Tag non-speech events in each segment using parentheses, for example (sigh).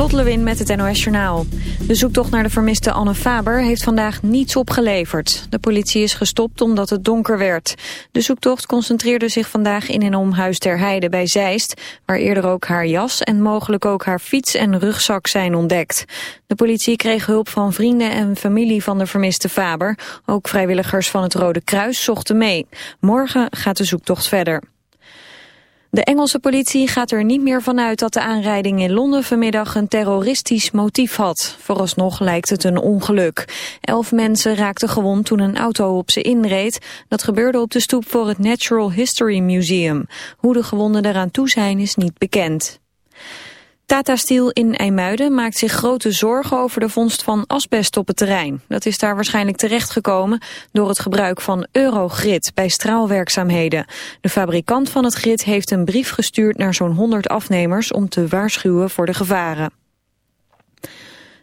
Lot Lewin met het NOS Journaal. De zoektocht naar de vermiste Anne Faber heeft vandaag niets opgeleverd. De politie is gestopt omdat het donker werd. De zoektocht concentreerde zich vandaag in en om Huis ter Heide bij Zeist... waar eerder ook haar jas en mogelijk ook haar fiets en rugzak zijn ontdekt. De politie kreeg hulp van vrienden en familie van de vermiste Faber. Ook vrijwilligers van het Rode Kruis zochten mee. Morgen gaat de zoektocht verder. De Engelse politie gaat er niet meer vanuit dat de aanrijding in Londen vanmiddag een terroristisch motief had. Vooralsnog lijkt het een ongeluk. Elf mensen raakten gewond toen een auto op ze inreed. Dat gebeurde op de stoep voor het Natural History Museum. Hoe de gewonden eraan toe zijn is niet bekend. Tata Steel in IJmuiden maakt zich grote zorgen over de vondst van asbest op het terrein. Dat is daar waarschijnlijk terechtgekomen door het gebruik van Eurogrid bij straalwerkzaamheden. De fabrikant van het grid heeft een brief gestuurd naar zo'n 100 afnemers om te waarschuwen voor de gevaren.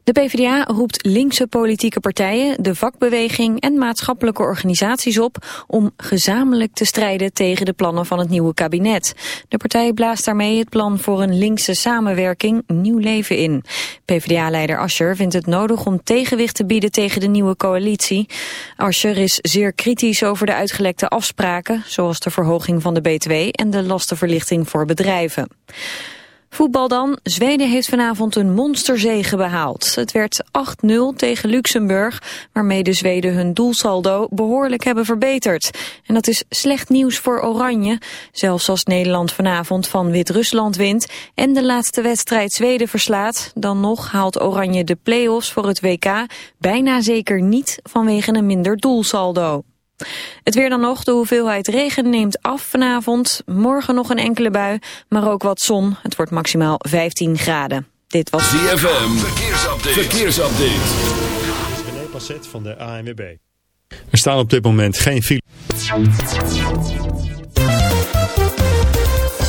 De PvdA roept linkse politieke partijen, de vakbeweging en maatschappelijke organisaties op om gezamenlijk te strijden tegen de plannen van het nieuwe kabinet. De partij blaast daarmee het plan voor een linkse samenwerking nieuw leven in. PvdA-leider Ascher vindt het nodig om tegenwicht te bieden tegen de nieuwe coalitie. Ascher is zeer kritisch over de uitgelekte afspraken, zoals de verhoging van de BTW en de lastenverlichting voor bedrijven. Voetbal dan. Zweden heeft vanavond een monsterzege behaald. Het werd 8-0 tegen Luxemburg, waarmee de Zweden hun doelsaldo behoorlijk hebben verbeterd. En dat is slecht nieuws voor Oranje. Zelfs als Nederland vanavond van Wit-Rusland wint en de laatste wedstrijd Zweden verslaat, dan nog haalt Oranje de play-offs voor het WK bijna zeker niet vanwege een minder doelsaldo. Het weer dan nog, de hoeveelheid regen neemt af vanavond. Morgen nog een enkele bui, maar ook wat zon. Het wordt maximaal 15 graden. Dit was ZFM, verkeersupdate. verkeersupdate. Dit is René Passet van de ANWB. Er staan op dit moment geen files.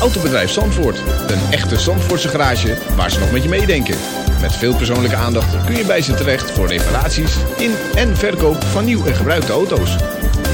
Autobedrijf Zandvoort. Een echte Zandvoortse garage waar ze nog met je meedenken. Met veel persoonlijke aandacht kun je bij ze terecht voor reparaties in en verkoop van nieuw en gebruikte auto's.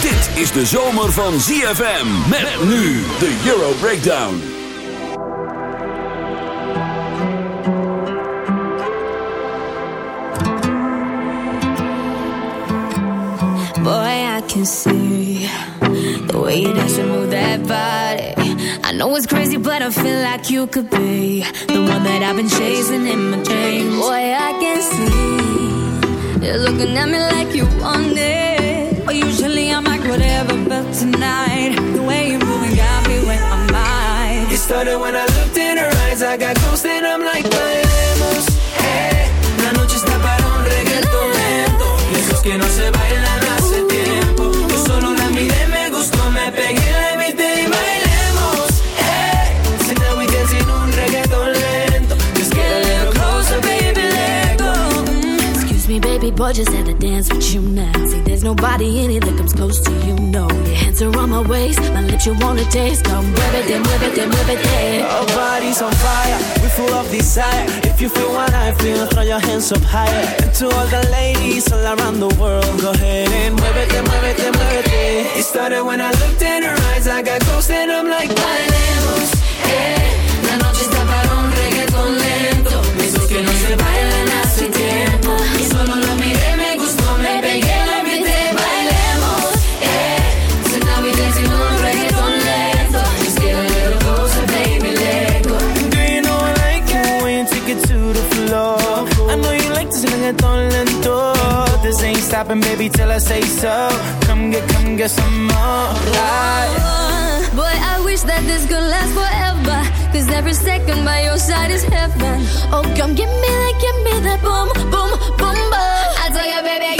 Dit is de zomer van ZFM. Met nu de Euro Breakdown. Boy, I can see the way you dance and move that body. I know it's crazy, but I feel like you could be the one that I've been chasing in my dreams. Boy, I can see you're looking at me like you want started when I looked in her eyes. I got close just had to dance with you now. See, there's nobody in it that comes close to you, no. Your hands are on my waist, my lips you wanna taste. Come, muévete, muévete, muévete. Our bodies on fire, we full of desire. If you feel what I feel, throw your hands up higher. And to all the ladies all around the world, go ahead and muévete, muévete, muévete. It then move it. It started when I looked in her eyes, I got close and I'm like, bailemos, eh. stopping, baby, till I say so. Come get, come get some more. Life. Oh, boy, I wish that this could last forever. Cause every second by your side is heaven. Oh, come give me that, give me that boom, boom, boom, boom. I tell you, baby.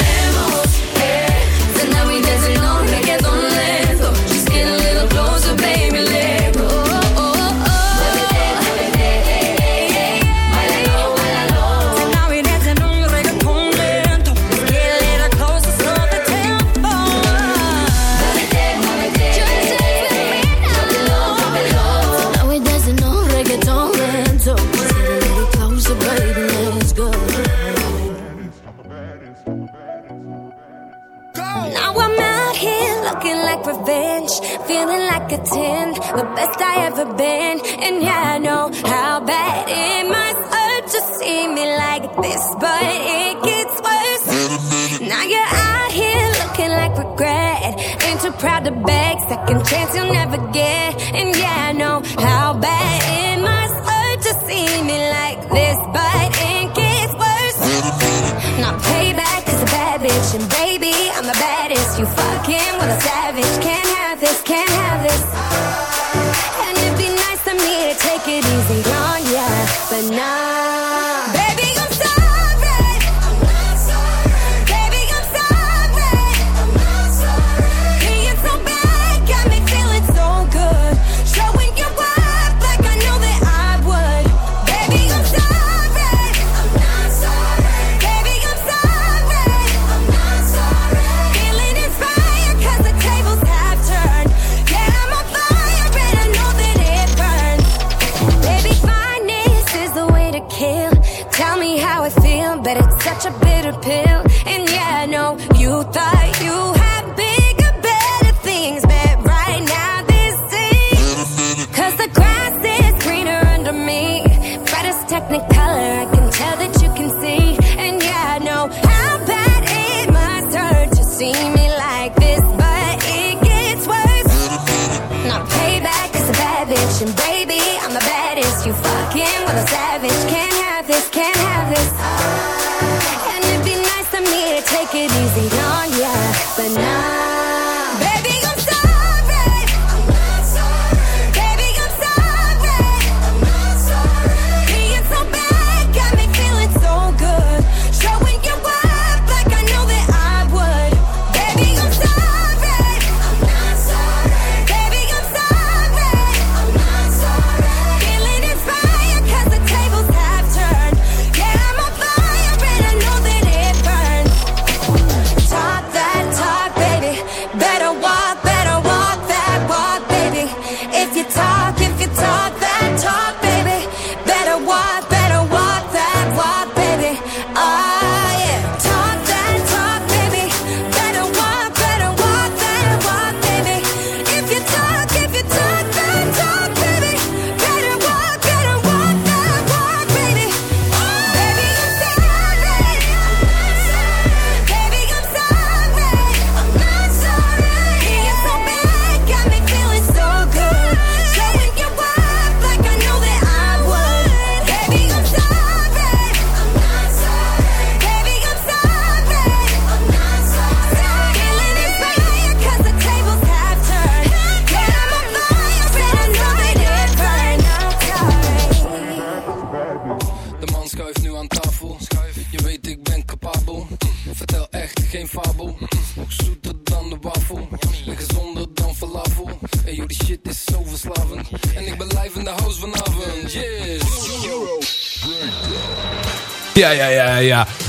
pretend the best I ever been. And yeah, I know how bad it must hurt to see me like this, but it gets worse. Now you're out here looking like regret. Ain't too proud to beg, second chance you'll never get. And yeah, I know how bad it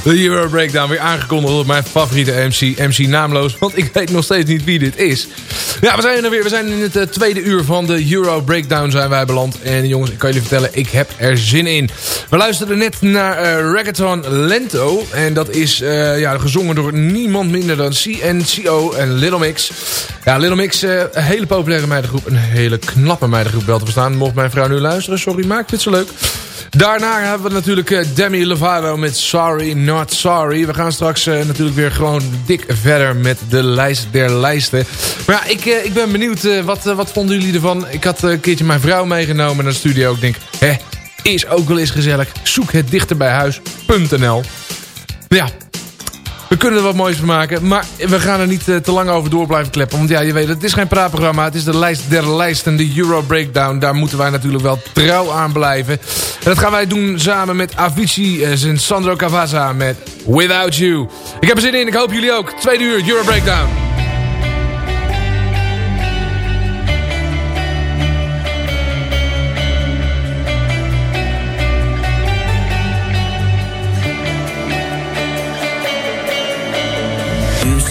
De Euro Breakdown weer aangekondigd op mijn favoriete MC, MC Naamloos. Want ik weet nog steeds niet wie dit is. Ja, we zijn er weer. We zijn in het uh, tweede uur van de Euro Breakdown zijn wij beland. En jongens, ik kan jullie vertellen, ik heb er zin in. We luisterden net naar uh, Lento. En dat is uh, ja, gezongen door niemand minder dan CNCO en Little Mix. Ja, Little Mix, een hele populaire meidengroep. Een hele knappe meidengroep wel te verstaan. Mocht mijn vrouw nu luisteren, sorry, maak dit zo leuk. Daarna hebben we natuurlijk uh, Demi Lovato met Sorry Not Sorry. We gaan straks uh, natuurlijk weer gewoon dik verder met de lijst der lijsten. Maar ja, ik, uh, ik ben benieuwd, wat, wat vonden jullie ervan? Ik had een keertje mijn vrouw meegenomen naar de studio. Ik denk, hè, is ook wel eens gezellig. Zoek het dichter bij huis.nl Ja, we kunnen er wat moois van maken. Maar we gaan er niet uh, te lang over door blijven kleppen. Want ja, je weet, het is geen praatprogramma. Het is de lijst der lijsten, de Euro Breakdown. Daar moeten wij natuurlijk wel trouw aan blijven. En dat gaan wij doen samen met Avicii en Sandro Cavazza met Without You. Ik heb er zin in, ik hoop jullie ook. Tweede uur Euro Breakdown.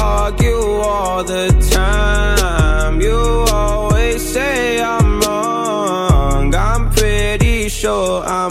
argue all the time. You always say I'm wrong. I'm pretty sure I'm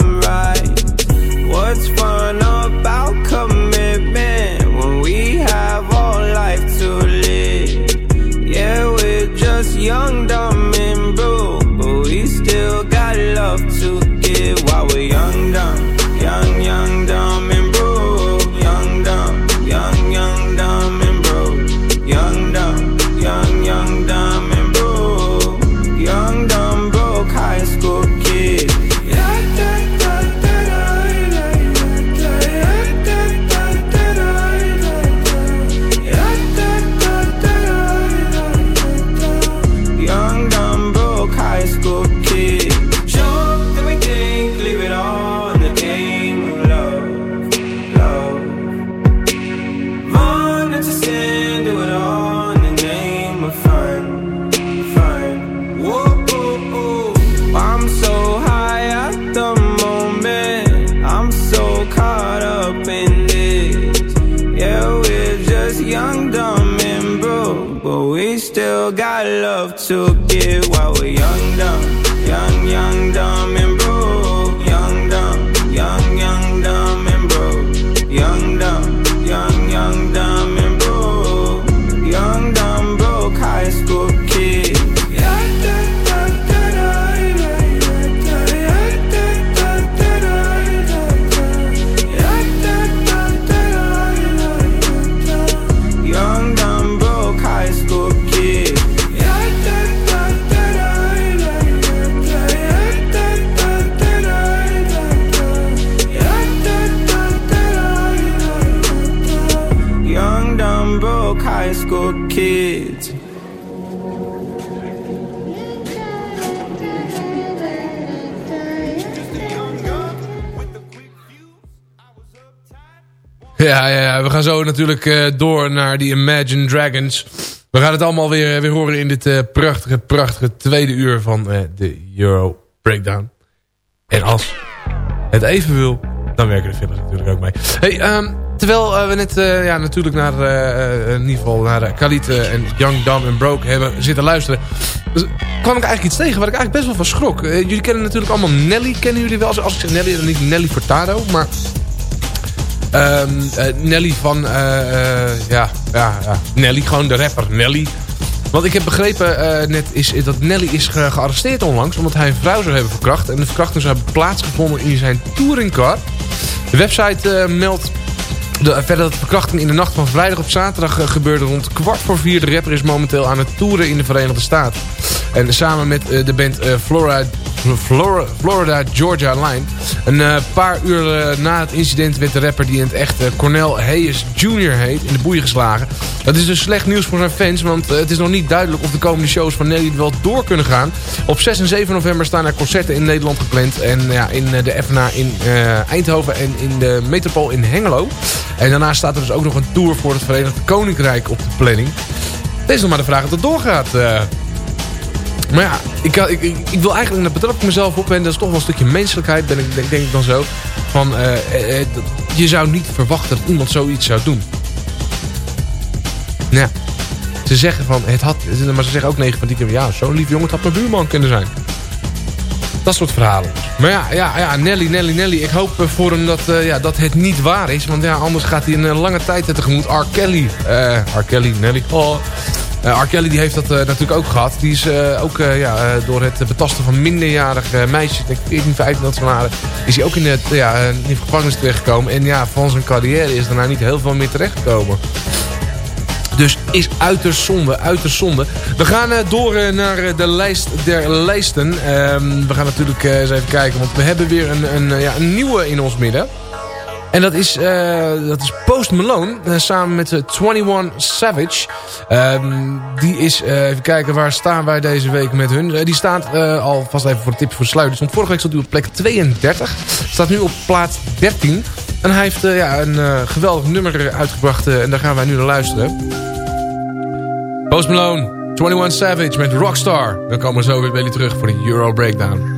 kids. Ja, ja, ja, we gaan zo natuurlijk eh, door naar die Imagine Dragons. We gaan het allemaal weer, weer horen in dit eh, prachtige, prachtige tweede uur van eh, de Euro Breakdown. En als het even wil, dan werken de films natuurlijk ook mee. Hey, ehm, terwijl we net ja, natuurlijk naar, in ieder geval naar Khalid en Young, Dumb en Broke hebben zitten luisteren... Dus kwam ik eigenlijk iets tegen waar ik eigenlijk best wel van schrok. jullie kennen natuurlijk allemaal Nelly, kennen jullie wel? Als ik zeg Nelly, dan niet Nelly Furtado, maar... Ehm, eh, Nelly van, eh, eh, ja, ja, ja, Nelly, gewoon de rapper Nelly. Wat ik heb begrepen net is dat Nelly is ge gearresteerd onlangs... omdat hij een vrouw zou hebben verkracht. En de verkrachting zou hebben plaatsgevonden in zijn touringcar. De website meldt de, verder dat verkrachting in de nacht van vrijdag op zaterdag gebeurde rond kwart voor vier. De rapper is momenteel aan het toeren in de Verenigde Staten. En samen met de band Flora Florida, Florida Georgia Line. Een uh, paar uur uh, na het incident werd de rapper die in het echt uh, Cornel Hayes Jr. heet in de boeien geslagen. Dat is dus slecht nieuws voor zijn fans, want het is nog niet duidelijk of de komende shows van Nelly wel door kunnen gaan. Op 6 en 7 november staan er concerten in Nederland gepland en ja, in de FNA in Eindhoven en in de Metropool in Hengelo. En daarnaast staat er dus ook nog een tour voor het Verenigd Koninkrijk op de planning. Het is nog maar de vraag of het doorgaat. Maar ja, ik, ik, ik, ik wil eigenlijk, dat betrap ik mezelf op, en dat is toch wel een stukje menselijkheid, ben ik, denk, denk ik dan zo. Van, uh, uh, je zou niet verwachten dat iemand zoiets zou doen. Ja. Ze zeggen van, het had, maar ze zeggen ook negen van die keer, ja, zo'n lief jongen, het had mijn buurman kunnen zijn. Dat soort verhalen. Maar ja, ja, ja Nelly, Nelly, Nelly. Ik hoop voor hem dat, uh, ja, dat het niet waar is. Want ja, anders gaat hij een lange tijd tegemoet. R. Kelly. R. Kelly, Nelly. Oh. Uh, die heeft dat uh, natuurlijk ook gehad. Die is uh, ook ja, door het betasten van minderjarige meisjes, denk ik 14, 15 dat waren, is hij ook in, het, ja, gevangenis terechtgekomen. En ja, van zijn carrière is daarna niet heel veel meer terechtgekomen. Dus is uiterst zonde, uiterst zonde. We gaan door naar de lijst der lijsten. Um, we gaan natuurlijk eens even kijken, want we hebben weer een, een, ja, een nieuwe in ons midden. En dat is, dat is Post Malone uh, samen met uh, 21 Savage. Um, die is, even kijken, waar staan wij deze week met hun? die staat al vast even voor de tips voor de sluiter. Stond vorige week stond hij op plek 32. Staat nu op plaats 13. En hij heeft ja, een geweldig nummer uitgebracht en daar gaan wij nu naar luisteren. Post Malone, 21 Savage met Rockstar. Dan komen we zo weer bij jullie terug voor de Euro Breakdown.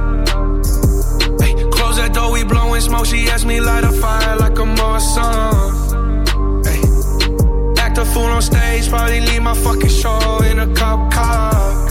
Door, we blowing smoke, she asked me light a fire like a Marsan. Hey, act a fool on stage, probably leave my fucking show in a cop car.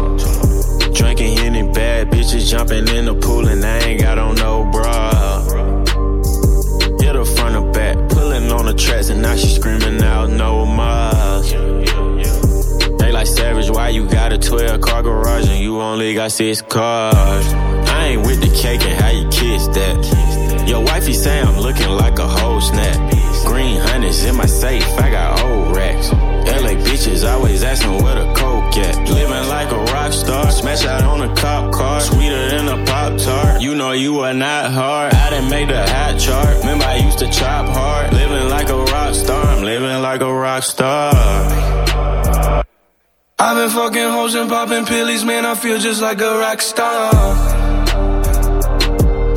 Bitches, jumping in the pool, and I ain't got on no bra. Hit her front or back, pulling on the tracks, and now she screaming out no more. They like savage, why you got a 12 car garage and you only got six cars? I ain't with the cake and how you kiss that. Your wifey say I'm looking like a whole snap. Green hundreds in my safe, I got old racks. LA bitches always asking where the coke at. Living like a rock star, smash out on a cop car, sweeter than a pop tart. You know you are not hard. I done made the hot chart. Remember I used to chop hard. Living like a rock star, I'm living like a rock star. I've been fucking hoes and popping pillies, man. I feel just like a rock star.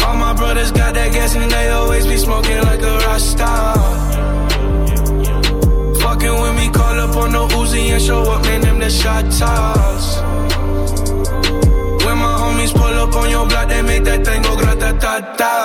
All my brothers got that gas and they always be smoking like a rock star. Fucking with me, call up on the Uzi and show up, man. Them the shot toss. matado.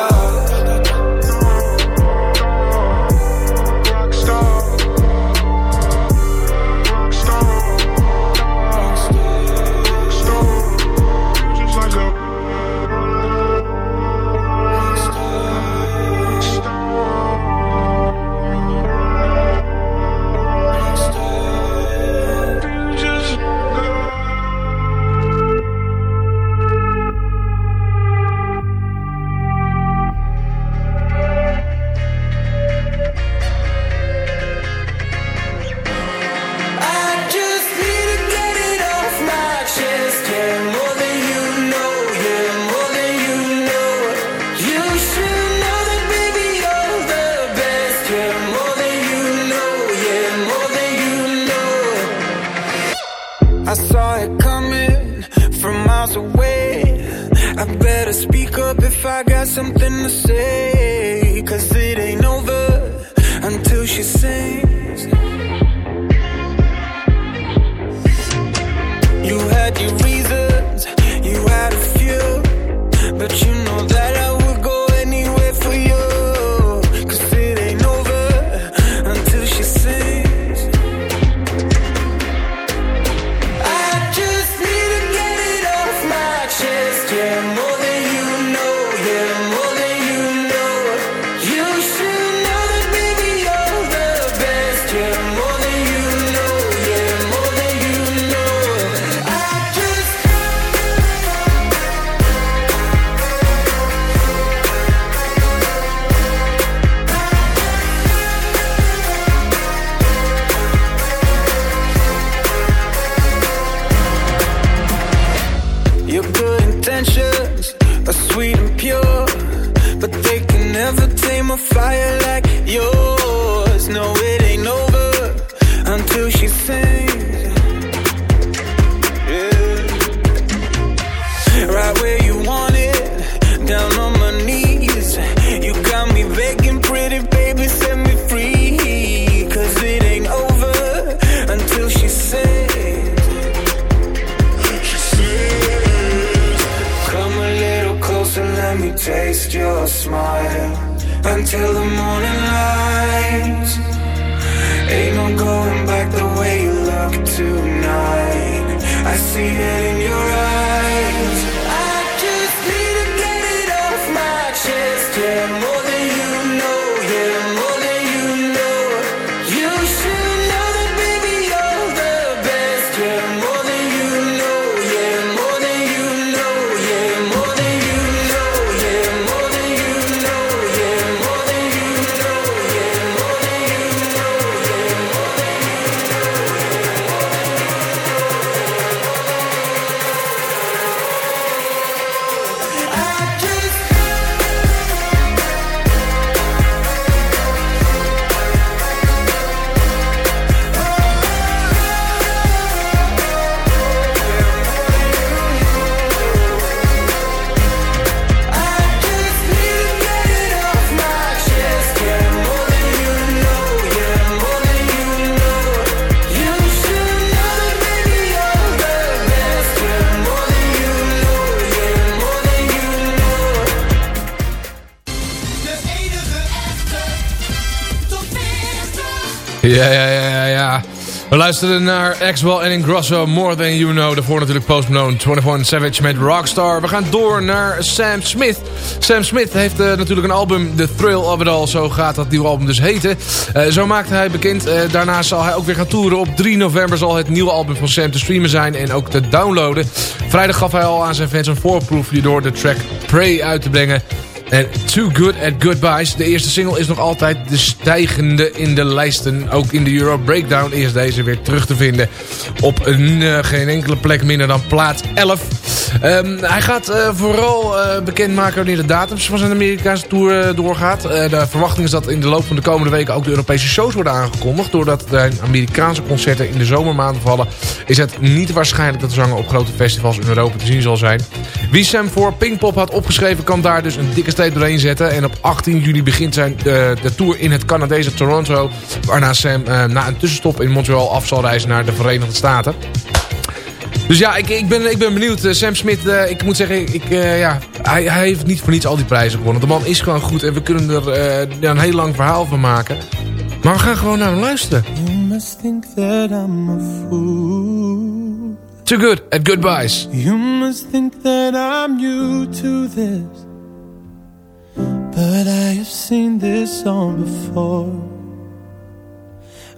Ja, ja, ja, ja. We luisteren naar Axwell en Ingrosso, More Than You Know. Daarvoor natuurlijk Post Malone, 21 Savage met Rockstar. We gaan door naar Sam Smith. Sam Smith heeft eh, natuurlijk een album, The Thrill of It All. Zo gaat dat nieuwe album dus heten. Eh, zo maakte hij bekend. Eh, daarnaast zal hij ook weer gaan toeren. Op 3 november zal het nieuwe album van Sam te streamen zijn en ook te downloaden. Vrijdag gaf hij al aan zijn fans een voorproefje door de track Pray uit te brengen. En Too Good at Goodbyes. De eerste single is nog altijd de stijgende in de lijsten. Ook in de Euro Breakdown is deze weer terug te vinden. Op een, eh, geen enkele plek minder dan plaats 11. Ehm, hij gaat eh, vooral uh, bekendmaken wanneer de datums van zijn Amerikaanse tour eh, doorgaat. de verwachting is dat in de loop van de komende weken ook de Europese shows worden aangekondigd. Doordat de Amerikaanse concerten in de zomermaanden vallen... is het niet waarschijnlijk dat de zanger op grote festivals in Europa te zien zal zijn. Wie Sam voor Pinkpop had opgeschreven kan daar dus een dikke streep doorheen zetten. En op 18 juli begint zijn, de tour in het Canadese Toronto. Waarna Sam na een tussenstop in Montreal af zal reizen naar de Verenigde Staten. Dus ja, ik, ik, ben, ik ben benieuwd. Uh, Sam Smith, uh, ik moet zeggen, ik, uh, ja, hij, hij heeft niet voor niets al die prijzen gewonnen. De man is gewoon goed en we kunnen er ja, een heel lang verhaal van maken. Maar we gaan gewoon naar hem luisteren. You must think that I'm a fool. Too good at goodbyes. You must think that I'm new to this. But I have seen this song before.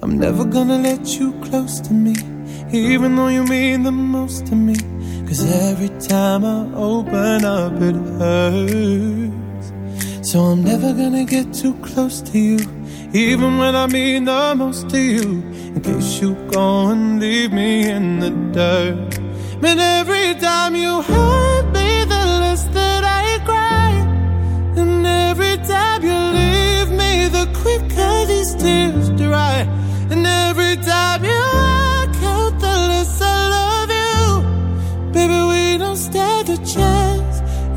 I'm never gonna let you close to me. Even though you mean the most to me Cause every time I open up it hurts. So I'm never gonna get too close to you Even when I mean the most to you. In case you go and leave me in the dirt. Man, every time you hurt me The less that I cry. And every time you leave me The quicker these tears dry. And every time you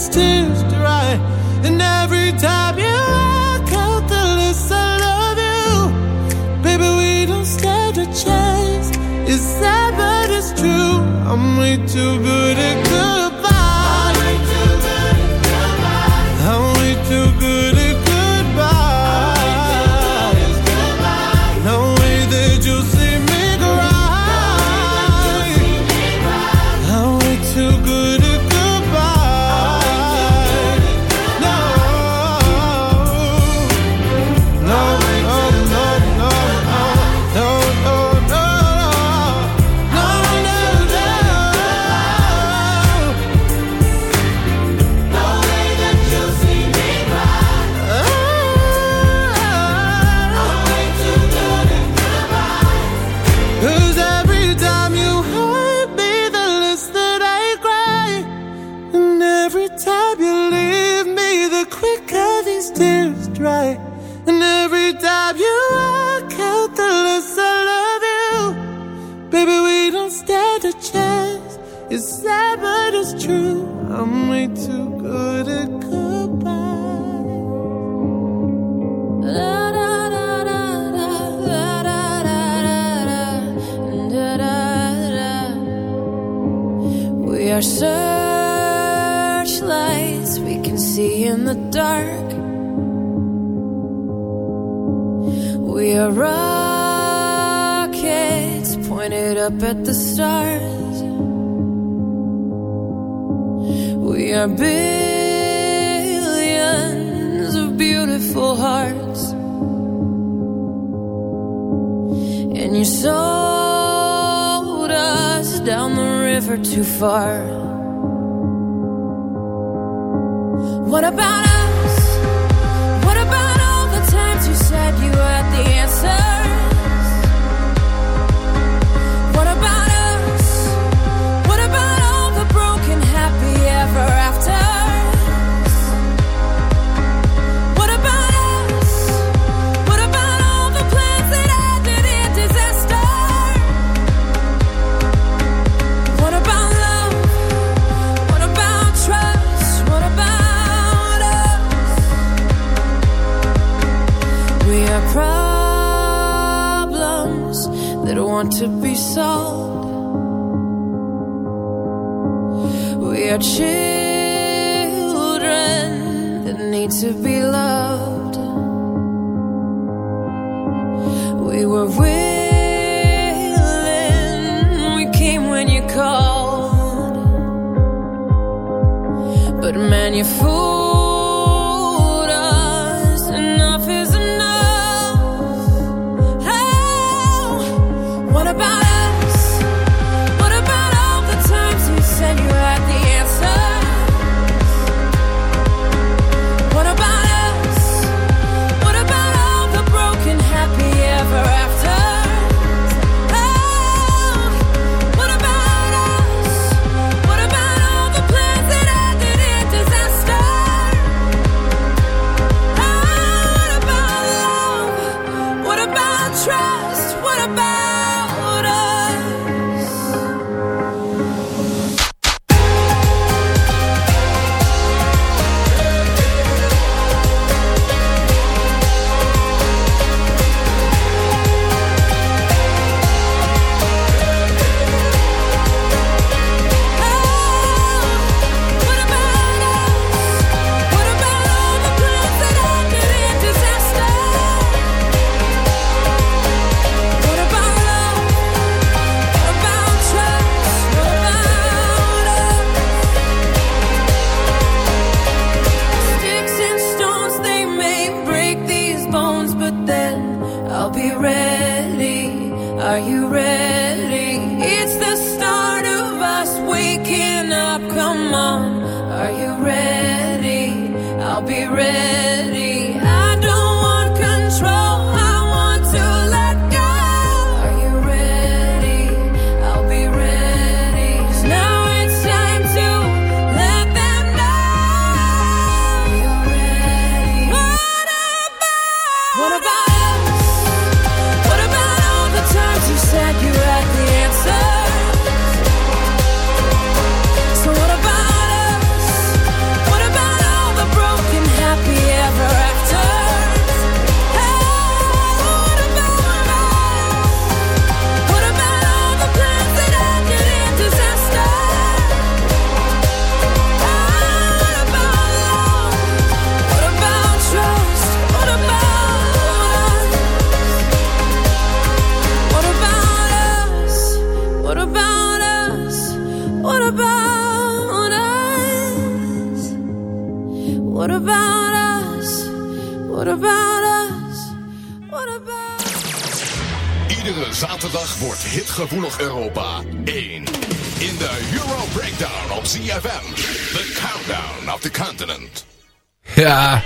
these tears dry. And every time you walk out, the less I love you. Baby, we don't stand a chance. It's sad, but it's true. I'm way too good at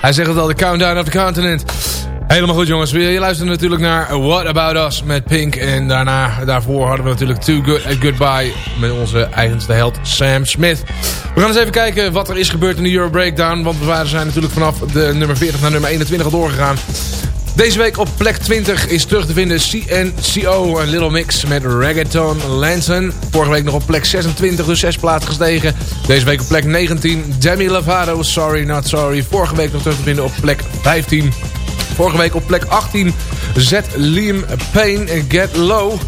Hij zegt het al, de countdown of the continent. Helemaal goed jongens. Je luistert natuurlijk naar What About Us met Pink. En daarna, daarvoor hadden we natuurlijk Too Good A Goodbye met onze eigenste held Sam Smith. We gaan eens even kijken wat er is gebeurd in de Euro Breakdown. Want we zijn natuurlijk vanaf de nummer 40 naar nummer 21 doorgegaan. Deze week op plek 20 is terug te vinden CNCO, een little mix met Reggaeton Lanson. Vorige week nog op plek 26, dus 6 plaatsen gestegen. Deze week op plek 19, Demi Lovato, Sorry Not Sorry. Vorige week nog terug te vinden op plek 15. Vorige week op plek 18 zet Liam Payne Get Low.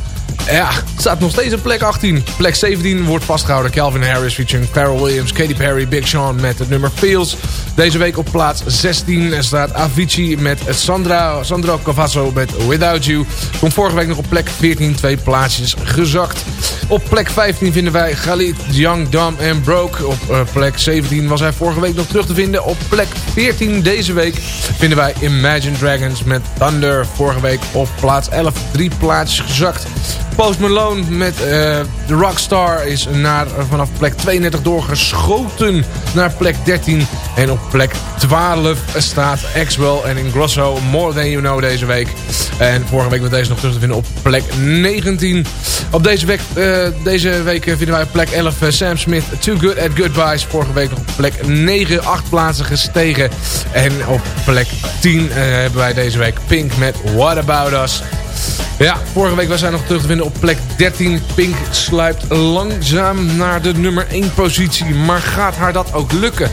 Ja, staat nog steeds op plek 18. Plek 17 wordt vastgehouden. Calvin Harris featuring Pharrell Williams, Katy Perry, Big Sean met het nummer Feels. Deze week op plaats 16 staat Avicii met Sandra, Sandro Cavasso met Without You. Komt vorige week nog op plek 14, twee plaatsjes gezakt. Op plek 15 vinden wij Khalid, Young, Dumb en Broke. Op uh, plek 17 was hij vorige week nog terug te vinden. Op plek 14 deze week vinden wij Imagine Dragons met Thunder. Vorige week op plaats 11, drie plaatsjes gezakt. Post Malone met uh, The Rockstar is naar, vanaf plek 32 doorgeschoten naar plek 13. En op plek 12 staat Axwell en Ingrosso More Than You Know deze week. En vorige week met deze nog terug te vinden op plek 19. Op deze week, uh, deze week vinden wij op plek 11 uh, Sam Smith Too Good at Goodbyes. Vorige week op plek 9, 8 plaatsen gestegen. En op plek 10 hebben wij deze week Pink met What About Us. Ja, vorige week was hij nog terug te vinden op plek 13. Pink sluipt langzaam naar de nummer 1 positie. Maar gaat haar dat ook lukken?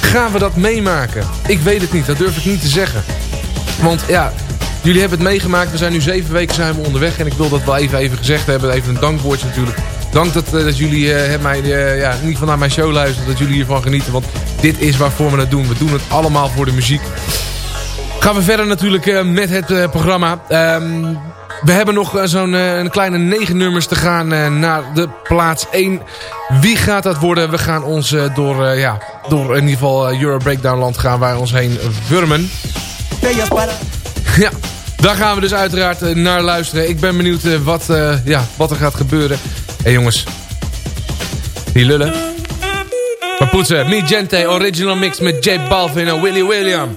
Gaan we dat meemaken? Ik weet het niet, dat durf ik niet te zeggen. Want ja, jullie hebben het meegemaakt. We zijn nu zeven weken zijn we onderweg. En ik wil dat wel even, even gezegd hebben. Even een dankwoordje natuurlijk. Dank dat, dat jullie uh, mij, uh, ja, niet van naar mijn show luisteren. Dat jullie hiervan genieten. Want dit is waarvoor we het doen. We doen het allemaal voor de muziek. Gaan we verder natuurlijk uh, met het programma. Um, we hebben nog zo'n een kleine negen nummers te gaan naar de plaats 1. Wie gaat dat worden? We gaan ons door, ja, door in ieder geval Euro Breakdown land gaan wij ons heen wurmen. Ja, daar gaan we dus uiteraard naar luisteren. Ik ben benieuwd wat, ja, wat er gaat gebeuren. Hé hey, jongens, die lullen. Maar poetsen, Mi Gente, original mix met J Balvin en Willy William.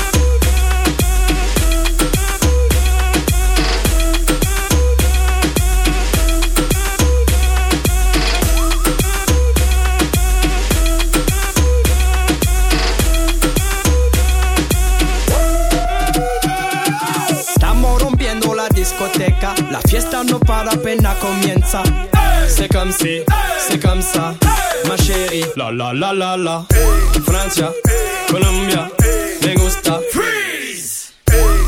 La fiesta no para apenas comienza. C'est comme si, c'est comme ça, ma chérie. La la la la la. Francia, Colombia, me gusta. Freeze.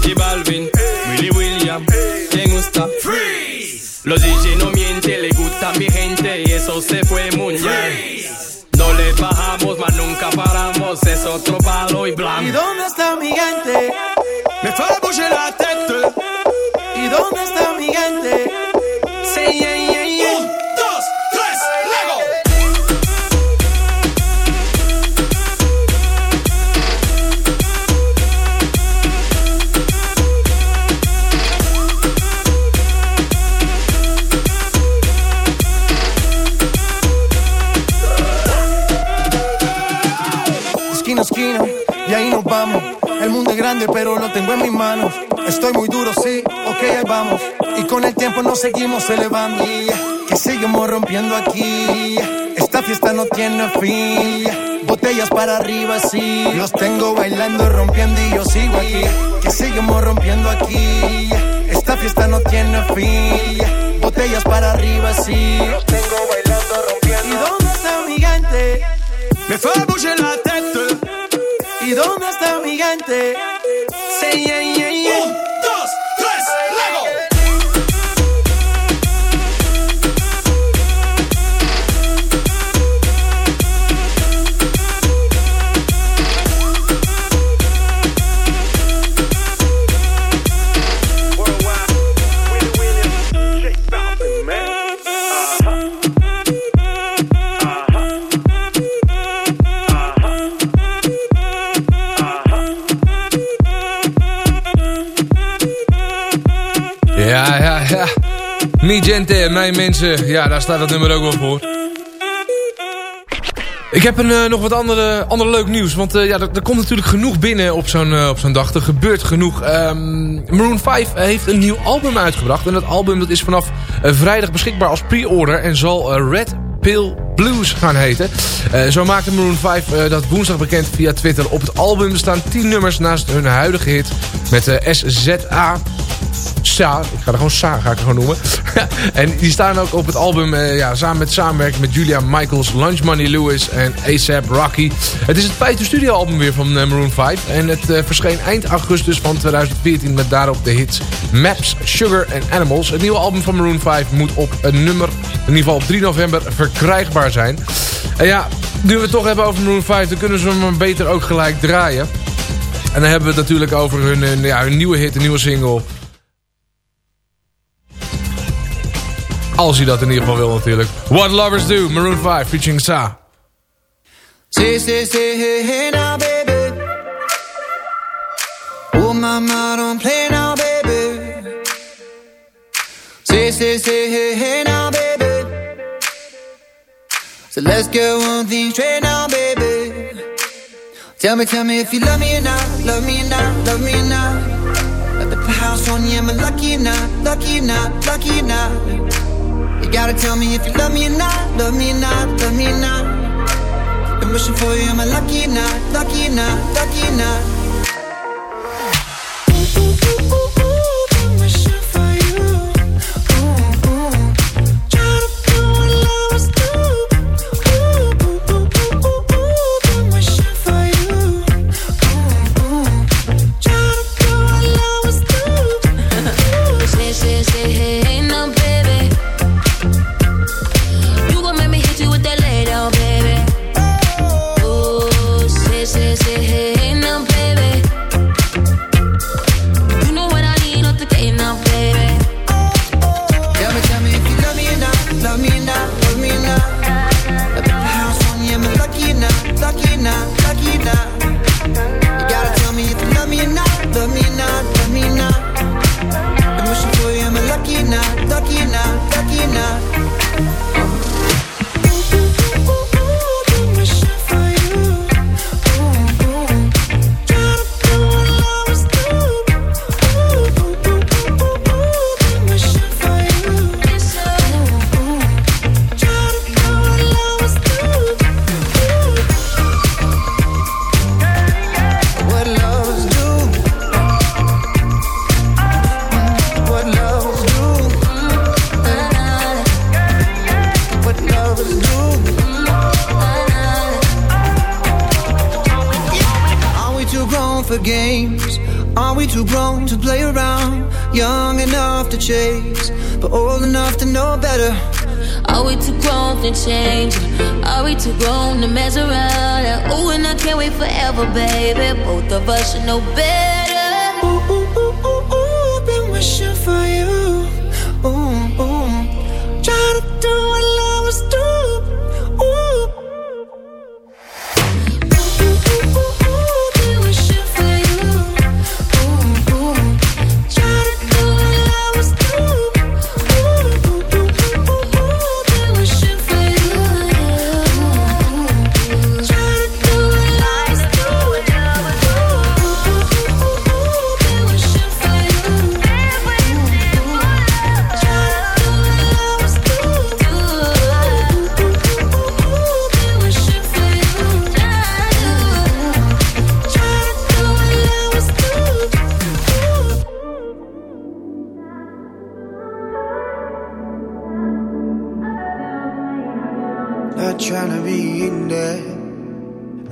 Y Balvin, Willy William, me gusta. Freeze. Los DJ no mienten, le gusta a mi gente y eso se fue muy bien. No le bajamos, mas nunca paramos, es otro palo y blanco. ¿Y dónde está mi gente? Dónde está mi gente? Vamos. Y con el tiempo nos seguimos elevando. Que seguimos rompiendo aquí. Esta fiesta no tiene fin. Botellas para arriba, sí. Los tengo bailando, rompiendo y yo sigo aquí. Que seguimos rompiendo aquí. Esta fiesta no tiene fin. Botellas para arriba, sí. Los tengo bailando, rompiendo. ¿Y dónde está mi gente? Me fue a la tête. ¿Y dónde está mi gente? Sí, Mi gente, mijn mensen. Ja, daar staat dat nummer ook wel voor. Ik heb een, uh, nog wat andere, andere leuk nieuws. Want uh, ja, er, komt natuurlijk genoeg binnen op zo'n uh, op zo'n dag. Er gebeurt genoeg. Um, Maroon 5 heeft een nieuw album uitgebracht. En dat album dat is vanaf vrijdag beschikbaar als pre-order. En zal Red Pill Blues gaan heten. zo maakte Maroon 5 dat woensdag bekend via Twitter. Op het album staan 10 nummers naast hun huidige hit met SZA. Sa, ik ga er gewoon Sa ga noemen. (laughs) en die staan ook op het album uh, ja, samen met samenwerking met Julia Michaels, Lunch Money Lewis en ASAP Rocky. Het is het vijfde studioalbum weer van uh, Maroon 5. En het uh, verscheen eind augustus van 2014 met daarop de hits Maps, Sugar en Animals. Het nieuwe album van Maroon 5 moet op een nummer, in ieder geval op 3 november, verkrijgbaar zijn. En ja, nu we het toch hebben over Maroon 5, dan kunnen ze hem beter ook gelijk draaien. En dan hebben we het natuurlijk over hun, hun, ja, hun nieuwe hit, een nieuwe single... Als hij dat in ieder geval wil natuurlijk. What Lovers Do, Maroon 5, featuring Sa. Say, say, say, hey, hey now, baby. Oh, mama, don't play now, baby. Say, say, say, hey, hey now, baby. So let's get one thing straight now, baby. Tell me, tell me if you love me or not, love me or not, love me or not. At the house on you, am I lucky or not, lucky or not, lucky or not? Gotta tell me if you love me or not, love me or not, love me or not. Been wishing for you, am I lucky or not, lucky or not, lucky or not? of us should know better.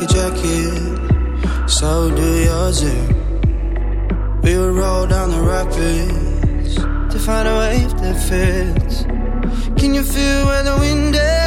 A jacket, so do yours. Yeah. We would roll down the rapids to find a wave that fits. Can you feel where the wind is?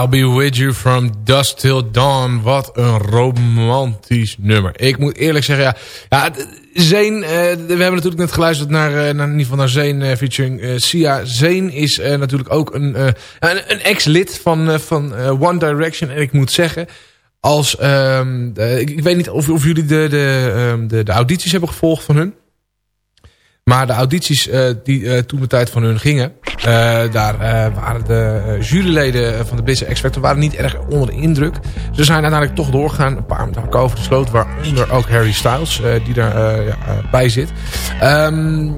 I'll be with you from dusk till dawn. Wat een romantisch nummer. Ik moet eerlijk zeggen, ja, ja Zeen, eh, we hebben natuurlijk net geluisterd naar, naar in ieder geval naar Zeen eh, featuring Sia. Zeen is natuurlijk ook een, een, een ex-lid van, van One Direction. En ik moet zeggen, als, ehm, eh, ik, ik weet niet of, of jullie de, de, ehm, de, de audities hebben gevolgd van hun. Maar de audities eh, die eh, toen de tijd van hun gingen... eh, daar waren de juryleden van de Britse X-Factor waren niet erg onder de indruk. Ze zijn uiteindelijk toch doorgegaan. Een paar hebben over de sloot. Waaronder ook Harry Styles, die daar eh, ja, bij zit. Ehm,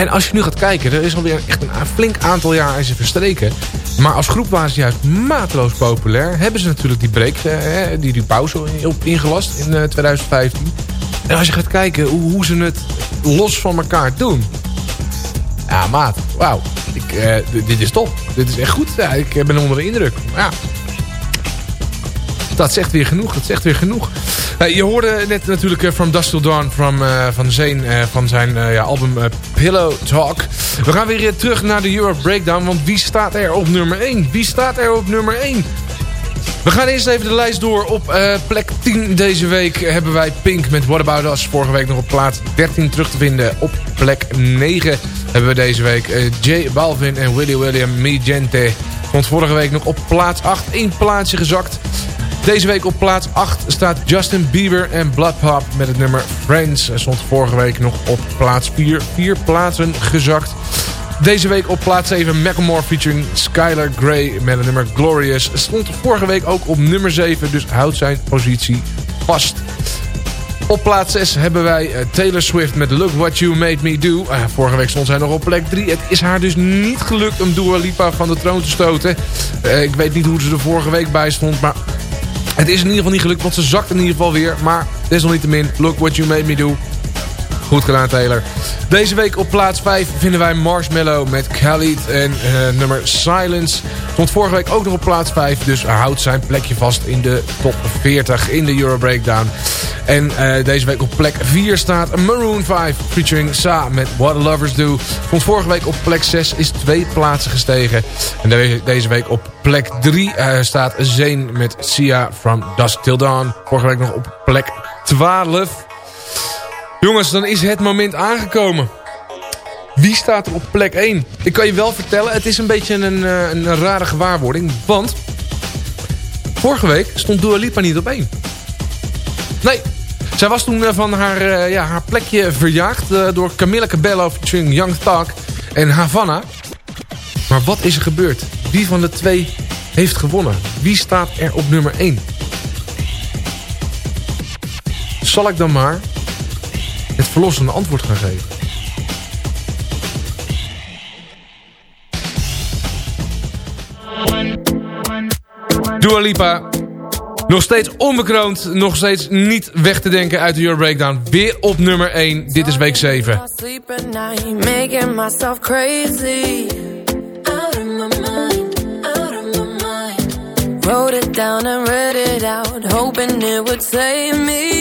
en als je nu gaat kijken, er is alweer echt een flink aantal jaar is er verstreken. Maar als groep waren ze juist mateloos populair. Hebben ze natuurlijk die break, eh, die, die pauze ingelast in eh, 2015. En als je gaat kijken hoe, hoe ze het los van elkaar doen. Ja, maat. Wauw. Eh, dit- is top. Dit is echt goed. Ik ben onder de indruk. Ja. Dat zegt weer genoeg. Dat zegt weer genoeg. Eh, je hoorde net natuurlijk eh, From Dust Till Dawn from, eh, van Zane van zijn ja, album Pillow Talk. We gaan weer terug naar de Euro Breakdown. Want wie staat er op nummer 1? Wie staat er op nummer 1? We gaan eerst even de lijst door. Op plek 10 deze week hebben wij Pink met What About Us. Vorige week nog op plaats 13 terug te vinden. Op plek 9 hebben we deze week eh, J Balvin en Willy William Mi Gente. Stond vorige week nog op plaats 8. één plaatsje gezakt. Deze week op plaats 8 staat Justin Bieber en Bloodpop met het nummer Friends. Hij stond vorige week nog op plaats 4. Vier plaatsen gezakt. Deze week op plaats 7 Macklemore featuring Skylar Grey met het nummer Glorious. Stond vorige week ook op nummer 7, dus houdt zijn positie vast. Op plaats 6 hebben wij eh, Taylor Swift met Look What You Made Me Do. Eh, vorige week stond zij nog op plek 3. Het is haar dus niet gelukt om Dua Lipa van de troon te stoten. Eh, ik weet niet hoe ze er vorige week bij stond, maar het is in ieder geval niet gelukt, want ze zakt in ieder geval weer. Maar desalniettemin, Look What You Made Me Do. Goed gedaan, Taylor. Deze week op plaats 5 vinden wij Marshmallow met Khalid en eh, nummer Silence. Stond vorige week ook nog op plaats 5, dus houdt zijn plekje vast in de top 40 in de Euro Breakdown. En eh, deze week op plek 4 staat Maroon 5 featuring Sa met What Lovers Do. Stond vorige week op plek 6, is twee plaatsen gestegen. En deze, week op plek 3 eh, staat Zayn met Sia from Dusk Till Dawn. Vorige week nog op plek 12. Jongens, dan is het moment aangekomen. Wie staat er op plek 1? Ik kan je wel vertellen, het is een beetje een, eh, een rare gewaarwording. Want Vorige week stond Dua Lipa niet op één. Nee, zij was toen van haar, ja, haar plekje verjaagd door Camilla Cabello featuring Young Thug en Havana. Maar wat is er gebeurd? Wie van de twee heeft gewonnen? Wie staat er op nummer 1? Zal ik dan maar het verlossende antwoord gaan geven? Dua Lipa. Nog steeds onbekroond. Nog steeds niet weg te denken uit de Euro Breakdown. Weer op nummer 1. Dit is week 7. Wrote it down and read it out, hoping it would save me.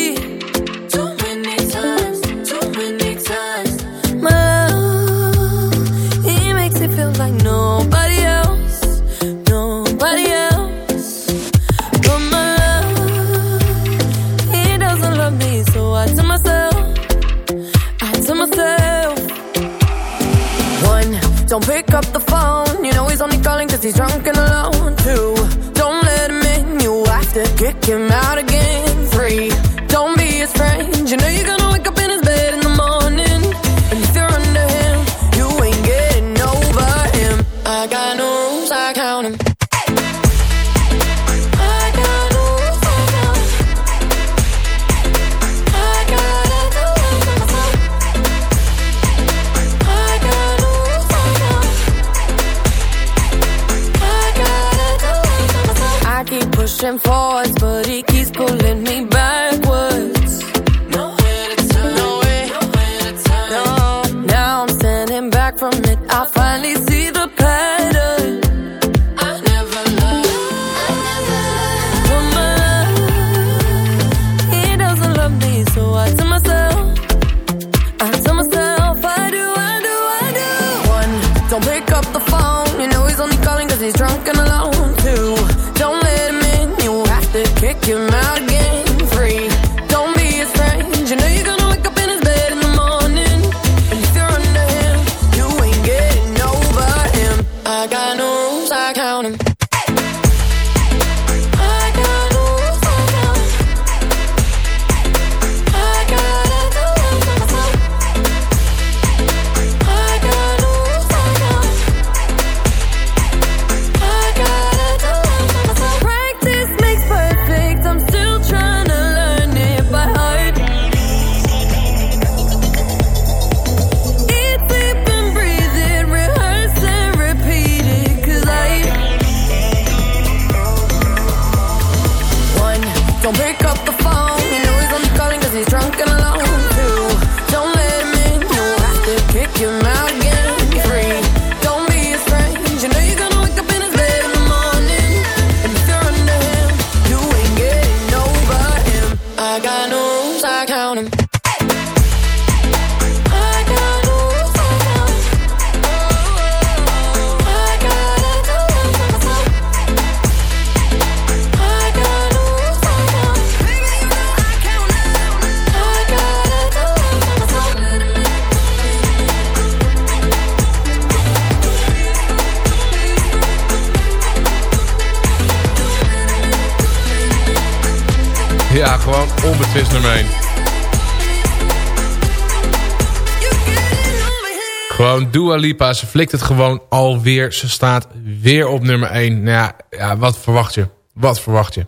Dua Lipa, ze flikt het gewoon alweer. Ze staat weer op nummer 1. Nou ja, ja wat verwacht je? Wat verwacht je?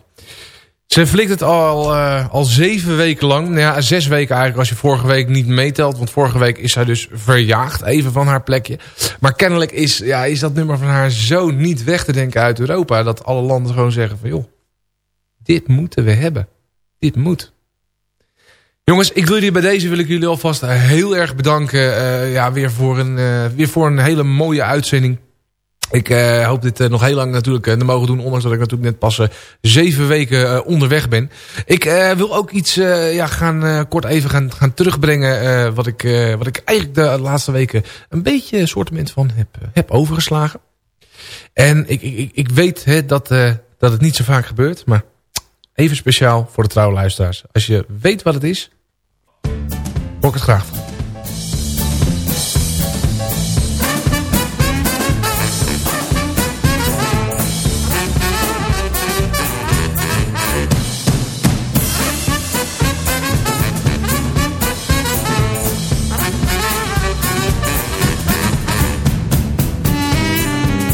Ze flikt het al, eh, al zeven weken lang. Nou ja, zes weken eigenlijk als je vorige week niet meetelt. Want vorige week is zij dus verjaagd even van haar plekje. Maar kennelijk is, ja, is dat nummer van haar zo niet weg te denken uit Europa. Dat alle landen gewoon zeggen van joh, dit moeten we hebben. Dit moet. Jongens, ik wil jullie bij deze wil ik jullie alvast heel erg bedanken. eh, ja, weer voor, een, eh, weer voor een hele mooie uitzending. Ik eh, hoop dit nog heel lang natuurlijk te mogen doen. Ondanks dat ik natuurlijk net pas zeven weken onderweg ben. Ik wil ook iets ja, gaan, kort even gaan, gaan terugbrengen. wat, ik, wat ik eigenlijk de laatste weken een beetje een soort van heb, heb overgeslagen. En ik, ik, ik- weet dat, dat het niet zo vaak gebeurt. Maar Even speciaal voor de trouwe luisteraars. Als je weet wat het is, hoor het graag.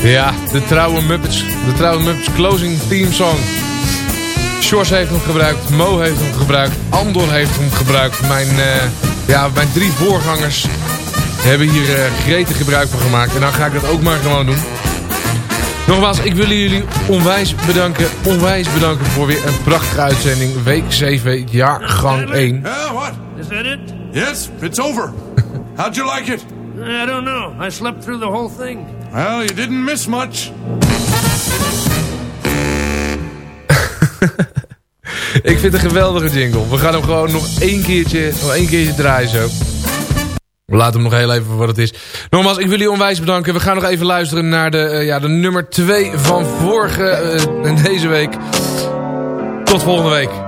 Ja, de trouwe Muppets, de trouwe Muppets closing theme song. Sjors heeft hem gebruikt, Mo heeft hem gebruikt, Andor heeft hem gebruikt. Mijn, uh, ja, mijn drie voorgangers hebben hier uh, gretig gebruik van gemaakt. En dan ga ik dat ook maar gewoon doen. Nogmaals, ik wil jullie onwijs bedanken, onwijs bedanken voor weer een prachtige uitzending. Week 7, jaargang 1. Yeah, what? Is that it? Yes, it's over. How'd you like it? I don't know. I slept through the whole thing. Well, you didn't miss much. (laughs) ik vind het een geweldige jingle. We gaan hem gewoon nog één keertje, nog één keertje draaien zo. We laten hem nog heel even voor wat het is. Nogmaals, ik wil jullie onwijs bedanken. We gaan nog even luisteren naar de, uh, ja, de nummer 2 van vorige uh, deze week. Tot volgende week.